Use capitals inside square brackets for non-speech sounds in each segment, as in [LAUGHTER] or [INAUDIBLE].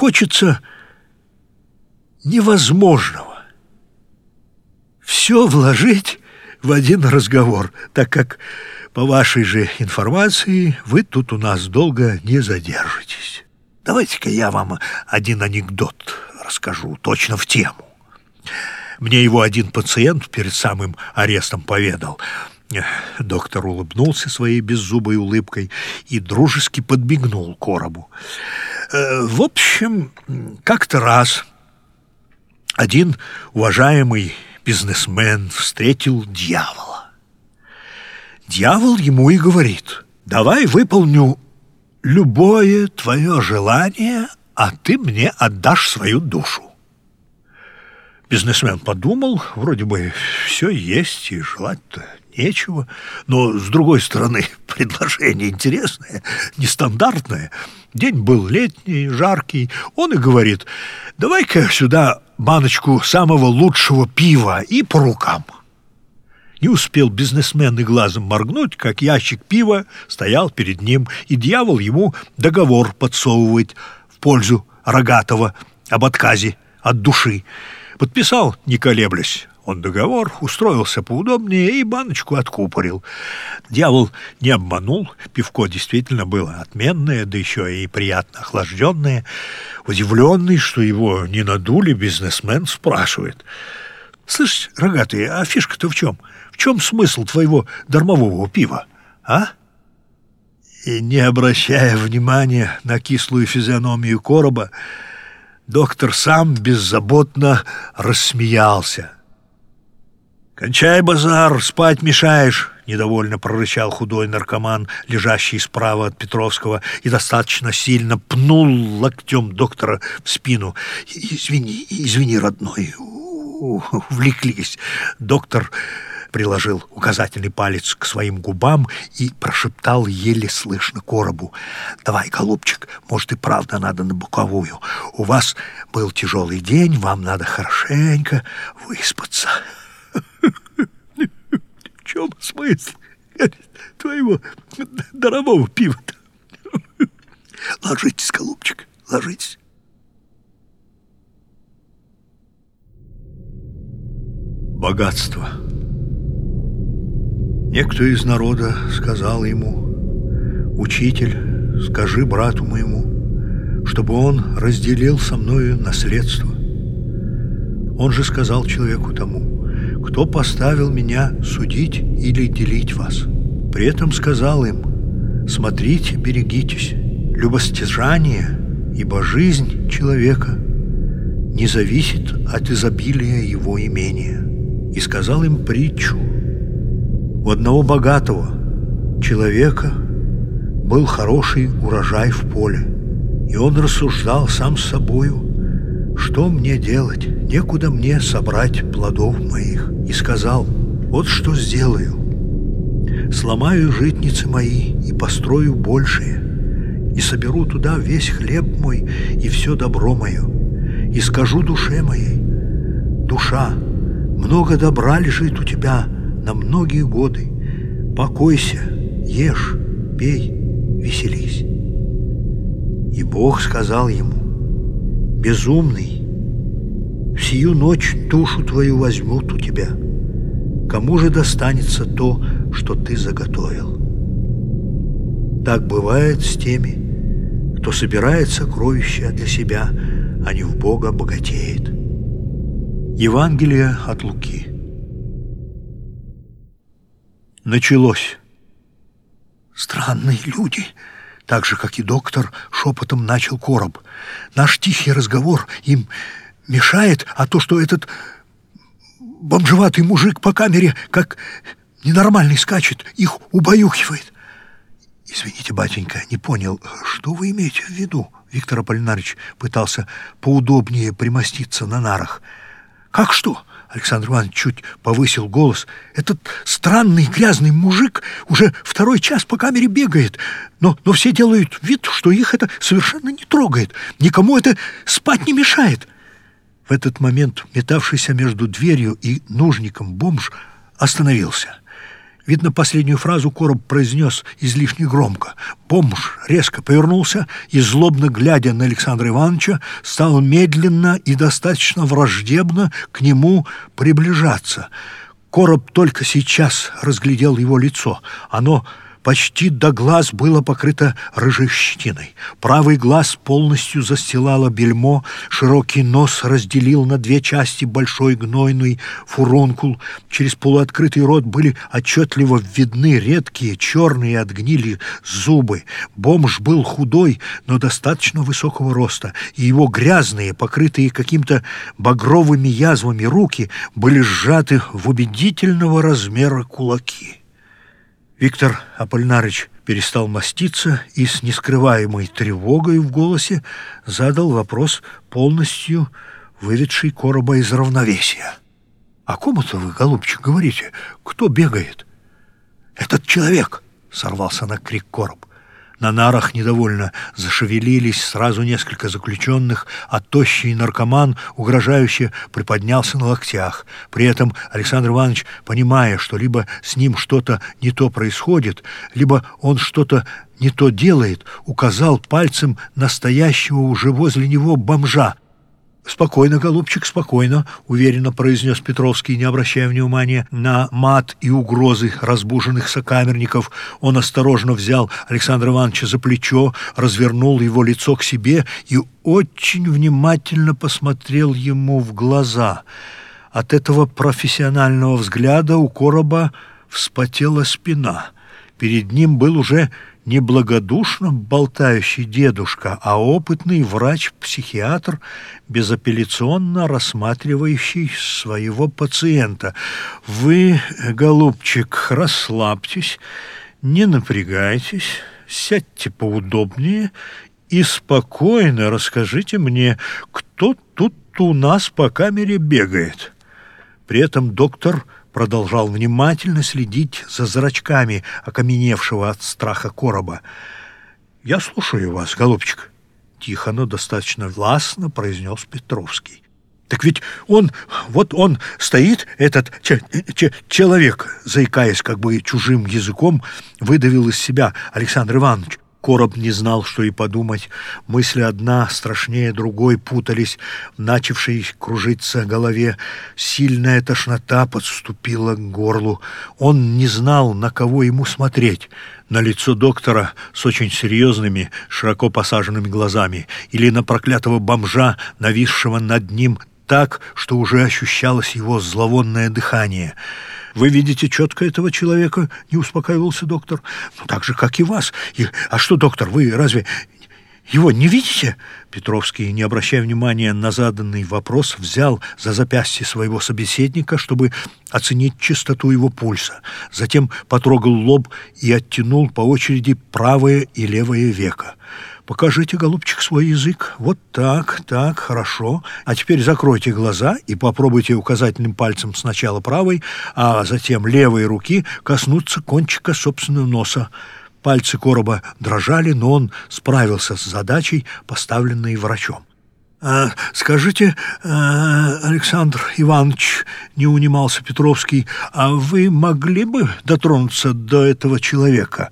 хочется невозможного. Все вложить в один разговор, так как, по вашей же информации, вы тут у нас долго не задержитесь. Давайте-ка я вам один анекдот расскажу, точно в тему. Мне его один пациент перед самым арестом поведал. Доктор улыбнулся своей беззубой улыбкой и дружески подбегнул коробу. Э, в общем, как-то раз один уважаемый бизнесмен встретил дьявола. Дьявол ему и говорит, давай выполню любое твое желание, а ты мне отдашь свою душу. Бизнесмен подумал, вроде бы все есть и желать-то нечего, но, с другой стороны, [LAUGHS] предложение интересное, нестандартное. День был летний, жаркий. Он и говорит, давай-ка сюда баночку самого лучшего пива и по рукам. Не успел бизнесмен и глазом моргнуть, как ящик пива стоял перед ним, и дьявол ему договор подсовывает в пользу Рогатого об отказе от души. Подписал, не колеблясь, он договор, устроился поудобнее и баночку откупорил. Дьявол не обманул, пивко действительно было отменное, да еще и приятно охлажденное. Удивленный, что его не надули, бизнесмен спрашивает. «Слышь, рогатый, а фишка-то в чем?» чем смысл твоего дармового пива, а?» И не обращая внимания на кислую физиономию короба, доктор сам беззаботно рассмеялся. «Кончай базар, спать мешаешь!» — недовольно прорычал худой наркоман, лежащий справа от Петровского, и достаточно сильно пнул локтем доктора в спину. «Извини, извини, родной, увлеклись!» Доктор приложил указательный палец к своим губам и прошептал еле слышно коробу. «Давай, голубчик, может, и правда надо на боковую. У вас был тяжелый день, вам надо хорошенько выспаться». «В чем смысл твоего дорогого пива-то?» «Ложитесь, голубчик, ложитесь». Богатство. Некто из народа сказал ему, «Учитель, скажи брату моему, чтобы он разделил со мною наследство». Он же сказал человеку тому, «Кто поставил меня судить или делить вас?» При этом сказал им, «Смотрите, берегитесь, любостяжание, ибо жизнь человека не зависит от изобилия его имения». И сказал им притчу – у одного богатого человека был хороший урожай в поле, и он рассуждал сам с собою, что мне делать, некуда мне собрать плодов моих, и сказал, вот что сделаю, сломаю житницы мои и построю большие, и соберу туда весь хлеб мой и все добро мое, и скажу душе моей, душа, много добра лежит у тебя, на многие годы. Покойся, ешь, пей, веселись. И Бог сказал ему, «Безумный, в сию ночь душу твою возьмут у тебя. Кому же достанется то, что ты заготовил?» Так бывает с теми, кто собирает сокровища для себя, а не в Бога богатеет. Евангелие от Луки началось. Странные люди, так же, как и доктор, шепотом начал короб. Наш тихий разговор им мешает, а то, что этот бомжеватый мужик по камере, как ненормальный скачет, их убаюхивает. Извините, батенька, не понял, что вы имеете в виду? Виктор Аполлинарич пытался поудобнее примоститься на нарах. Как что? Александр Иванович чуть повысил голос. «Этот странный грязный мужик уже второй час по камере бегает, но, но все делают вид, что их это совершенно не трогает. Никому это спать не мешает». В этот момент метавшийся между дверью и нужником бомж остановился. Видно, последнюю фразу Короб произнес излишне громко. Бомж резко повернулся и, злобно глядя на Александра Ивановича, стал медленно и достаточно враждебно к нему приближаться. Короб только сейчас разглядел его лицо. Оно почти до глаз было покрыто рыжей щетиной. Правый глаз полностью застилало бельмо, широкий нос разделил на две части большой гнойный фурункул. Через полуоткрытый рот были отчетливо видны редкие черные от гнили зубы. Бомж был худой, но достаточно высокого роста, и его грязные, покрытые каким-то багровыми язвами руки были сжаты в убедительного размера кулаки. Виктор Аполлинарыч перестал маститься и с нескрываемой тревогой в голосе задал вопрос, полностью выведший короба из равновесия. «О ком это вы, голубчик, говорите? Кто бегает?» «Этот человек!» — сорвался на крик короб. На нарах недовольно зашевелились сразу несколько заключенных, а тощий наркоман угрожающе приподнялся на локтях. При этом Александр Иванович, понимая, что либо с ним что-то не то происходит, либо он что-то не то делает, указал пальцем настоящего уже возле него бомжа, «Спокойно, голубчик, спокойно», — уверенно произнес Петровский, не обращая внимания на мат и угрозы разбуженных сокамерников. Он осторожно взял Александра Ивановича за плечо, развернул его лицо к себе и очень внимательно посмотрел ему в глаза. От этого профессионального взгляда у короба вспотела спина. Перед ним был уже не благодушно болтающий дедушка, а опытный врач-психиатр, безапелляционно рассматривающий своего пациента. «Вы, голубчик, расслабьтесь, не напрягайтесь, сядьте поудобнее и спокойно расскажите мне, кто тут у нас по камере бегает». При этом доктор продолжал внимательно следить за зрачками окаменевшего от страха короба. «Я слушаю вас, голубчик», — тихо, но достаточно властно произнес Петровский. «Так ведь он, вот он стоит, этот человек», заикаясь как бы чужим языком, выдавил из себя Александр Иванович. Короб не знал, что и подумать. Мысли одна страшнее другой путались начавшей кружиться голове. Сильная тошнота подступила к горлу. Он не знал, на кого ему смотреть. На лицо доктора с очень серьезными, широко посаженными глазами или на проклятого бомжа, нависшего над ним так, что уже ощущалось его зловонное дыхание — вы видите четко этого человека?» — не успокаивался доктор. «Ну, так же, как и вас. И, а что, доктор, вы разве его не видите?» Петровский, не обращая внимания на заданный вопрос, взял за запястье своего собеседника, чтобы оценить частоту его пульса. Затем потрогал лоб и оттянул по очереди правое и левое веко. Покажите, голубчик, свой язык. Вот так, так, хорошо. А теперь закройте глаза и попробуйте указательным пальцем сначала правой, а затем левой руки коснуться кончика собственного носа. Пальцы короба дрожали, но он справился с задачей, поставленной врачом. «А, «Скажите, а, Александр Иванович, — не унимался Петровский, — а вы могли бы дотронуться до этого человека?»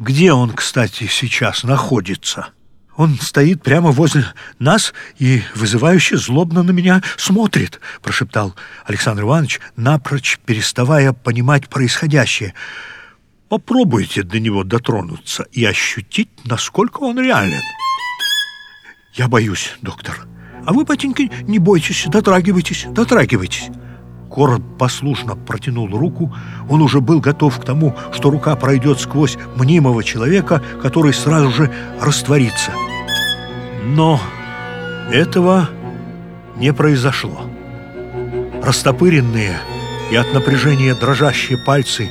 Где он, кстати, сейчас находится? Он стоит прямо возле нас и вызывающе злобно на меня смотрит, прошептал Александр Иванович, напрочь переставая понимать происходящее. Попробуйте до него дотронуться и ощутить, насколько он реален. Я боюсь, доктор. А вы, батенька, не бойтесь, дотрагивайтесь, дотрагивайтесь. Короб послушно протянул руку. Он уже был готов к тому, что рука пройдет сквозь мнимого человека, который сразу же растворится. Но этого не произошло. Растопыренные и от напряжения дрожащие пальцы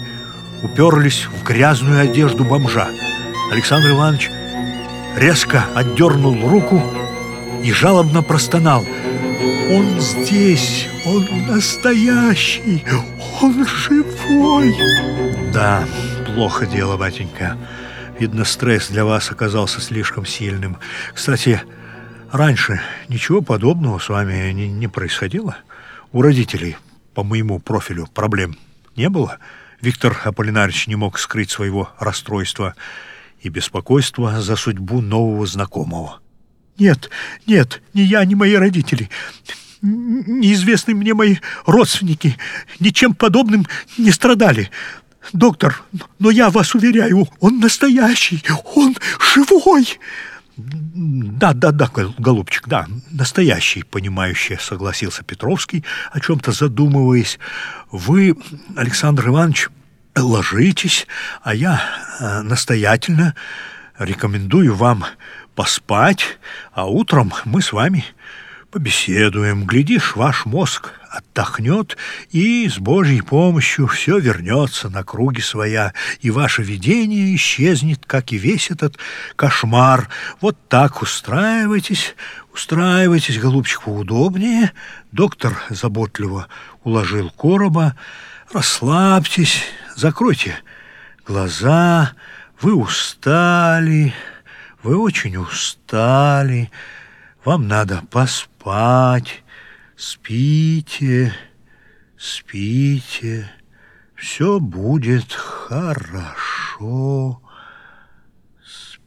уперлись в грязную одежду бомжа. Александр Иванович резко отдернул руку и жалобно простонал – он здесь, он настоящий, он живой. Да, плохо дело, батенька. Видно, стресс для вас оказался слишком сильным. Кстати, раньше ничего подобного с вами не, не происходило? У родителей по моему профилю проблем не было? Виктор Аполлинарич не мог скрыть своего расстройства и беспокойства за судьбу нового знакомого. «Нет, нет, ни я, ни мои родители, неизвестные мне мои родственники ничем подобным не страдали. Доктор, но я вас уверяю, он настоящий, он живой!» «Да, да, да, голубчик, да, настоящий, понимающий», — согласился Петровский, о чем-то задумываясь. «Вы, Александр Иванович, ложитесь, а я э, настоятельно рекомендую вам поспать, а утром мы с вами побеседуем. Глядишь, ваш мозг отдохнет, и с Божьей помощью все вернется на круги своя, и ваше видение исчезнет, как и весь этот кошмар. Вот так устраивайтесь, устраивайтесь, голубчик, поудобнее. Доктор заботливо уложил короба. Расслабьтесь, закройте глаза. Вы устали, вы очень устали. Вам надо поспать. Спите, спите. Все будет хорошо.